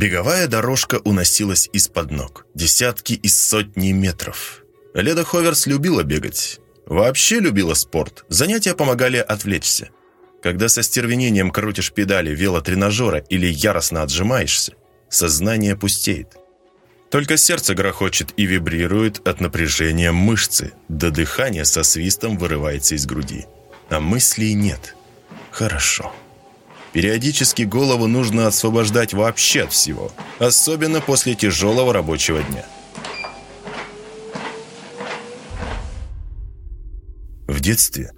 Беговая дорожка уносилась из-под ног. Десятки и сотни метров. Леда Ховерс любила бегать. Вообще любила спорт. Занятия помогали отвлечься. Когда со стервенением крутишь педали велотренажера или яростно отжимаешься, сознание пустеет. Только сердце грохочет и вибрирует от напряжения мышцы, да дыхание со свистом вырывается из груди. А мыслей нет. Хорошо. Периодически голову нужно освобождать вообще от всего, особенно после тяжелого рабочего дня. В детстве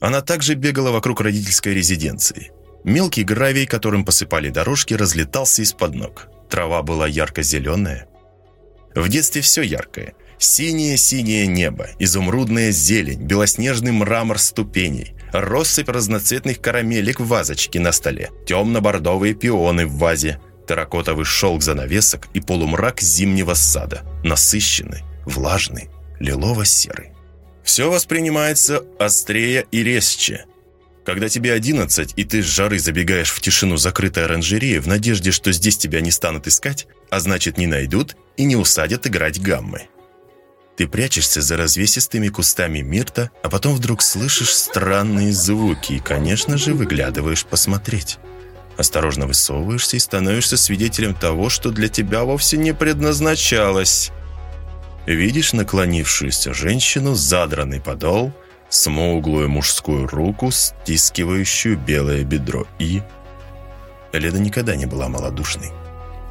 она также бегала вокруг родительской резиденции. Мелкий гравий, которым посыпали дорожки, разлетался из-под ног. Трава была ярко-зеленая. В детстве все яркое. Синее-синее небо, изумрудная зелень, белоснежный мрамор ступеней, россыпь разноцветных карамелек в вазочке на столе, темно-бордовые пионы в вазе, терракотовый шелк занавесок и полумрак зимнего сада, насыщенный, влажный, лилово-серый. Все воспринимается острее и резче. Когда тебе 11, и ты с жары забегаешь в тишину закрытой оранжереи в надежде, что здесь тебя не станут искать, а значит не найдут и не усадят играть гаммы. Ты прячешься за развесистыми кустами мирта, а потом вдруг слышишь странные звуки и, конечно же, выглядываешь посмотреть. Осторожно высовываешься и становишься свидетелем того, что для тебя вовсе не предназначалось. Видишь наклонившуюся женщину, задранный подол, смуглую мужскую руку, стискивающую белое бедро и... Леда никогда не была малодушной.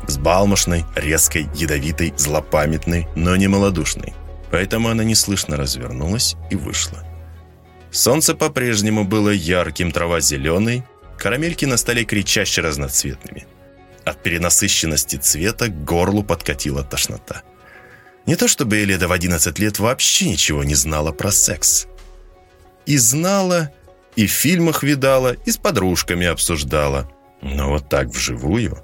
Сбалмошной, резкой, ядовитой, злопамятной, но не малодушной. Поэтому она неслышно развернулась и вышла. Солнце по-прежнему было ярким, трава зеленой, карамельки на столе кричаще разноцветными. От перенасыщенности цвета к горлу подкатила тошнота. Не то чтобы Эледа в 11 лет вообще ничего не знала про секс. И знала, и в фильмах видала, и с подружками обсуждала. Но вот так вживую...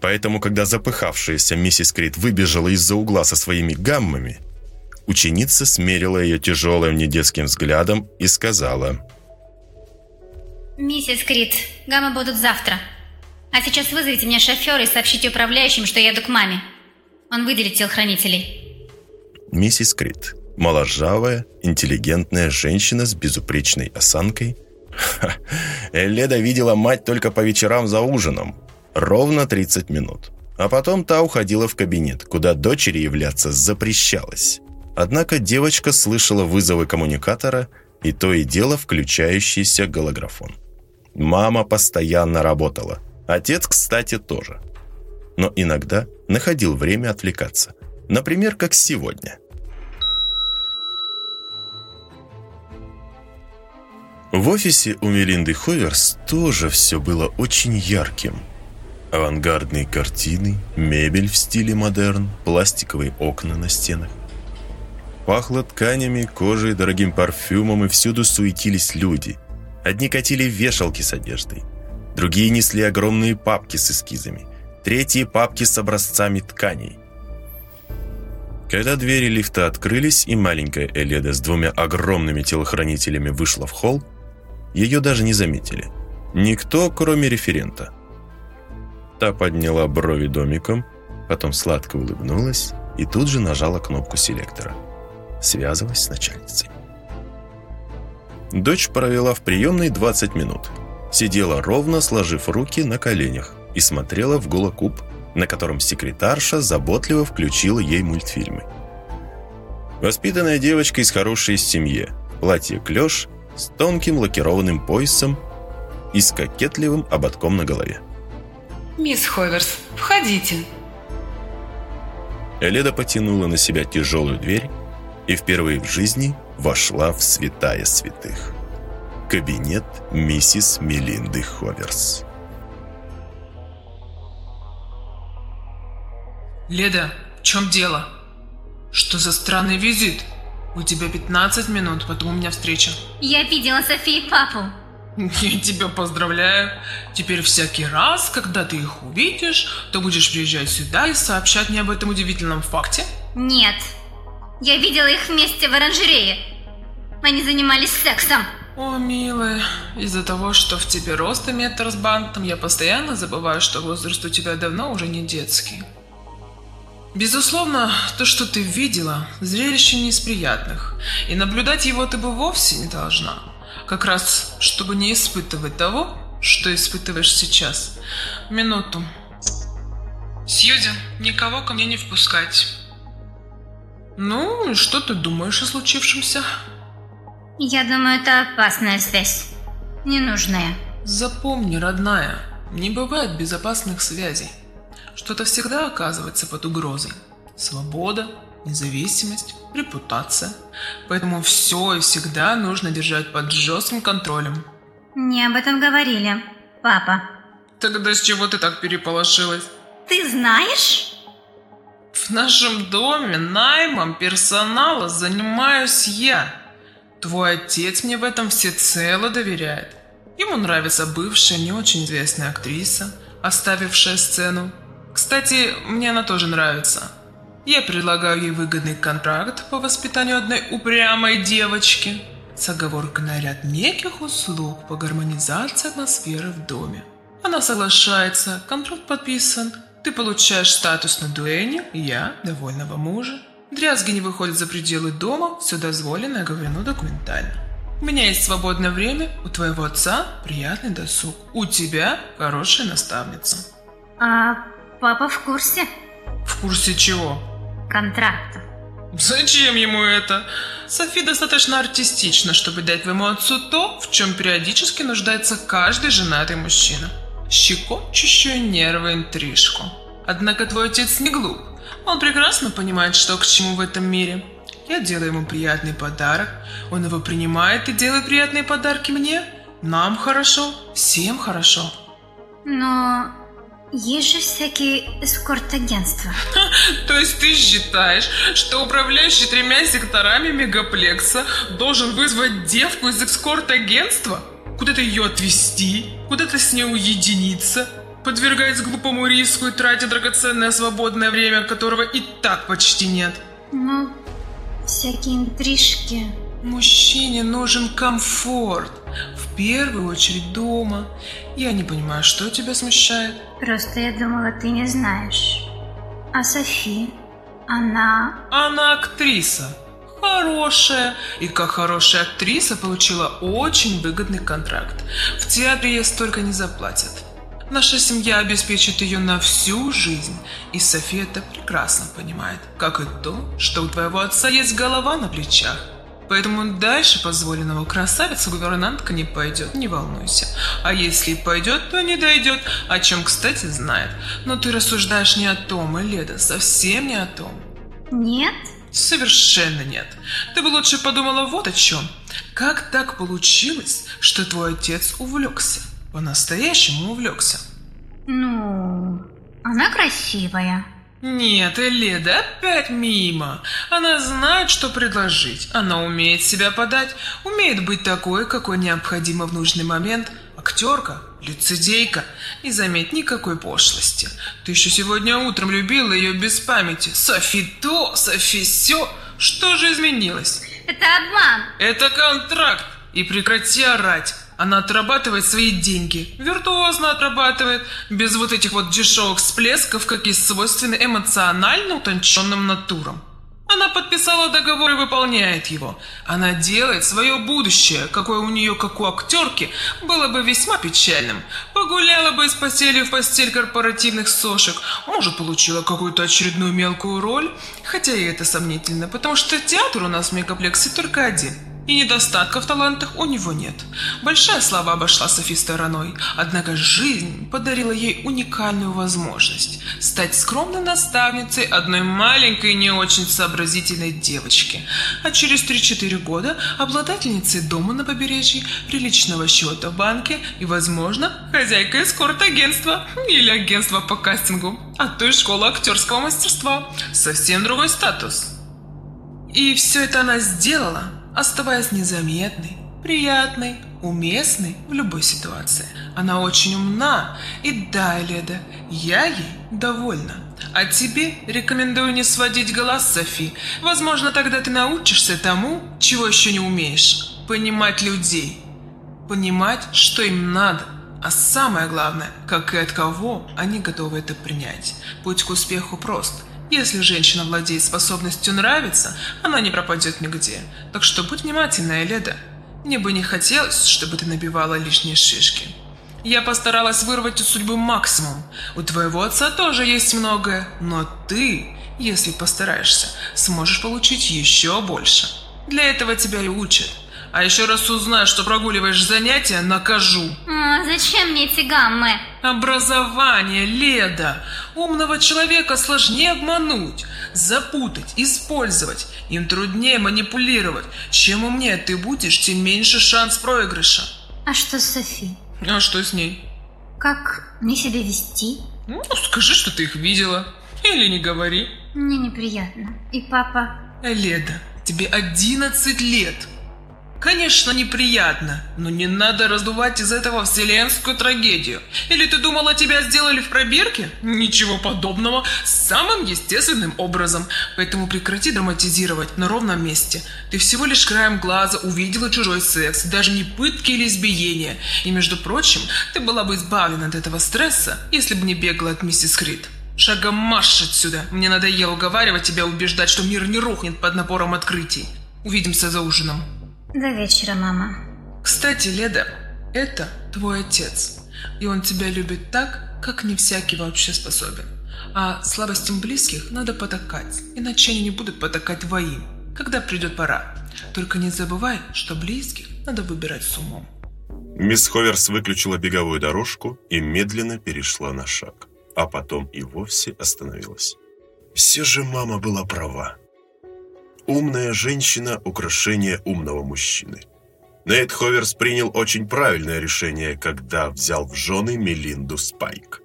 Поэтому, когда запыхавшаяся миссис Крит выбежала из-за угла со своими гаммами, ученица смерила ее тяжелым недетским взглядом и сказала «Миссис Крит, гаммы будут завтра. А сейчас вызовите мне шофера и сообщите управляющим, что я еду к маме. Он выделит телохранителей». Миссис Крит, моложавая, интеллигентная женщина с безупречной осанкой. Элледа видела мать только по вечерам за ужином, Ровно 30 минут. А потом та уходила в кабинет, куда дочери являться запрещалось. Однако девочка слышала вызовы коммуникатора и то и дело включающийся голографон. Мама постоянно работала. Отец, кстати, тоже. Но иногда находил время отвлекаться. Например, как сегодня. В офисе у Мелинды Ховерс тоже все было очень ярким – Авангардные картины, мебель в стиле модерн, пластиковые окна на стенах. Пахло тканями, кожей, дорогим парфюмом, и всюду суетились люди. Одни катили вешалки с одеждой, другие несли огромные папки с эскизами, третьи папки с образцами тканей. Когда двери лифта открылись, и маленькая Эледа с двумя огромными телохранителями вышла в холл, ее даже не заметили. Никто, кроме референта – Та подняла брови домиком, потом сладко улыбнулась и тут же нажала кнопку селектора. Связывалась с начальницей. Дочь провела в приемной 20 минут. Сидела ровно, сложив руки на коленях и смотрела в голокуб, на котором секретарша заботливо включила ей мультфильмы. Воспитанная девочка из хорошей семьи, платье клеш с тонким лакированным поясом и с кокетливым ободком на голове. «Мисс Ховерс, входите». Эледа потянула на себя тяжелую дверь и впервые в жизни вошла в святая святых. Кабинет миссис Мелинды Ховерс. «Леда, в чем дело? Что за странный визит? У тебя 15 минут, потом у меня встреча». «Я видела Софи и папу». Я тебя поздравляю. Теперь всякий раз, когда ты их увидишь, то будешь приезжать сюда и сообщать мне об этом удивительном факте? Нет. Я видела их вместе в оранжерее. Они занимались сексом. О, милая, из-за того, что в тебе рост и метр с бантом, я постоянно забываю, что возраст у тебя давно уже не детский. Безусловно, то, что ты видела, зрелище не из приятных, и наблюдать его ты бы вовсе не должна. Как раз, чтобы не испытывать того, что испытываешь сейчас. Минуту. Сьюзи, никого ко мне не впускать. Ну, что ты думаешь о случившемся? Я думаю, это опасная связь. Ненужная. Запомни, родная, не бывает безопасных связей. Что-то всегда оказывается под угрозой. Свобода, независимость, репутация. Поэтому все и всегда нужно держать под жестким контролем. Не об этом говорили, папа. Тогда с чего ты так переполошилась? Ты знаешь? В нашем доме наймом персонала занимаюсь я. Твой отец мне в этом всецело доверяет. Ему нравится бывшая, не очень известная актриса, оставившая сцену. Кстати, мне она тоже нравится. Я предлагаю ей выгодный контракт по воспитанию одной упрямой девочки с оговоркой на ряд неких услуг по гармонизации атмосферы в доме. Она соглашается, контракт подписан, ты получаешь статус на дуэне, я – довольного мужа. Дрязги не выходят за пределы дома, все дозволено, я говорю, ну документально. У меня есть свободное время, у твоего отца приятный досуг, у тебя хорошая наставница. А папа в курсе В курсе чего? Контракта? Зачем ему это? Софи достаточно артистична, чтобы дать твоему отцу то, в чем периодически нуждается каждый женатый мужчина. Щекочущую нервы интрижку. Однако твой отец не глуп. Он прекрасно понимает, что к чему в этом мире. Я делаю ему приятный подарок, он его принимает и делает приятные подарки мне. Нам хорошо, всем хорошо. Но есть же всякие эскорт-агентства. То есть ты считаешь, что управляющий тремя секторами мегаплекса должен вызвать девку из эскорт-агентства? Куда-то ее отвезти, куда-то с ней уединиться, подвергаясь глупому риску и тратя драгоценное свободное время, которого и так почти нет. Ну, всякие интрижки. Мужчине нужен комфорт. В первую очередь дома. Я не понимаю, что тебя смущает. Просто я думала, ты не знаешь. А Софи? Она... Она актриса. Хорошая. И как хорошая актриса получила очень выгодный контракт. В театре ей столько не заплатят. Наша семья обеспечит ее на всю жизнь. И София это прекрасно понимает. Как и то, что у твоего отца есть голова на плечах. Поэтому дальше позволенного красавица-гувернантка не пойдет, не волнуйся. А если и пойдет, то не дойдет, о чем, кстати, знает. Но ты рассуждаешь не о том, Эледа, совсем не о том. Нет? Совершенно нет. Ты бы лучше подумала вот о чем. Как так получилось, что твой отец увлекся? По-настоящему увлекся. Ну, она красивая. Нет, Эледа опять мимо. Она знает, что предложить. Она умеет себя подать, умеет быть такой, какой необходимо в нужный момент. Актерка, лицедейка. И заметь, никакой пошлости. Ты еще сегодня утром любила ее без памяти. Софи то, Софи все. Что же изменилось? Это обман. Это контракт. И прекрати орать. Она отрабатывает свои деньги. Виртуозно отрабатывает. Без вот этих вот дешевых всплесков, как и свойственны эмоционально утонченным натурам. Она подписала договор и выполняет его. Она делает свое будущее, какое у нее, как у актерки, было бы весьма печальным. Погуляла бы из постели в постель корпоративных сошек, может, получила какую-то очередную мелкую роль, хотя и это сомнительно, потому что театр у нас в мегаплексе только один – и недостатков в талантах у него нет. Большая слава обошла Софи стороной, однако жизнь подарила ей уникальную возможность стать скромной наставницей одной маленькой не очень сообразительной девочки, а через 3-4 года обладательницей дома на побережье, приличного счета в банке и, возможно, хозяйкой эскорт-агентства или агентства по кастингу, а то и школа актерского мастерства. Совсем другой статус. И все это она сделала – оставаясь незаметной, приятной, уместной в любой ситуации. Она очень умна, и да, Леда, я ей довольна. А тебе рекомендую не сводить глаз, Софи. Возможно, тогда ты научишься тому, чего еще не умеешь. Понимать людей. понимать, что им надо, а самое главное, как и от кого они готовы это принять. Путь к успеху прост. Если женщина владеет способностью нравиться, она не пропадет нигде. Так что будь внимательная, Леда. Мне бы не хотелось, чтобы ты набивала лишние шишки. Я постаралась вырвать у судьбы максимум. У твоего отца тоже есть многое, но ты, если постараешься, сможешь получить еще больше. Для этого тебя и учат. А еще раз узнаю, что прогуливаешь занятия, накажу. О, зачем мне эти гаммы? Образование, Леда. Умного человека сложнее обмануть, запутать, использовать. Им труднее манипулировать. Чем умнее ты будешь, тем меньше шанс проигрыша. А что с Софи? А что с ней? Как мне себя вести? Ну, скажи, что ты их видела. Или не говори. Мне неприятно. И папа... Леда, тебе 11 лет. Конечно, неприятно, но не надо раздувать из этого вселенскую трагедию. Или ты думала, тебя сделали в пробирке? Ничего подобного, самым естественным образом. Поэтому прекрати драматизировать на ровном месте. Ты всего лишь краем глаза увидела чужой секс, даже не пытки или избиения. И, между прочим, ты была бы избавлена от этого стресса, если бы не бегала от миссис Крид. Шагом марш отсюда. Мне надоело уговаривать тебя убеждать, что мир не рухнет под напором открытий. Увидимся за ужином. До вечера, мама. Кстати, Леда, это твой отец. И он тебя любит так, как не всякий вообще способен. А слабостям близких надо потакать, иначе они не будут потакать твоим, когда придет пора. Только не забывай, что близких надо выбирать с умом. Мисс Ховерс выключила беговую дорожку и медленно перешла на шаг, а потом и вовсе остановилась. Все же мама была права. Умная женщина – украшение умного мужчины. Нейт Ховерс принял очень правильное решение, когда взял в жены Мелинду Спайк.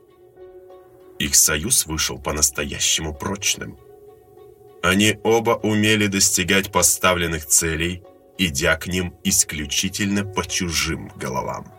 Их союз вышел по-настоящему прочным. Они оба умели достигать поставленных целей, идя к ним исключительно по чужим головам.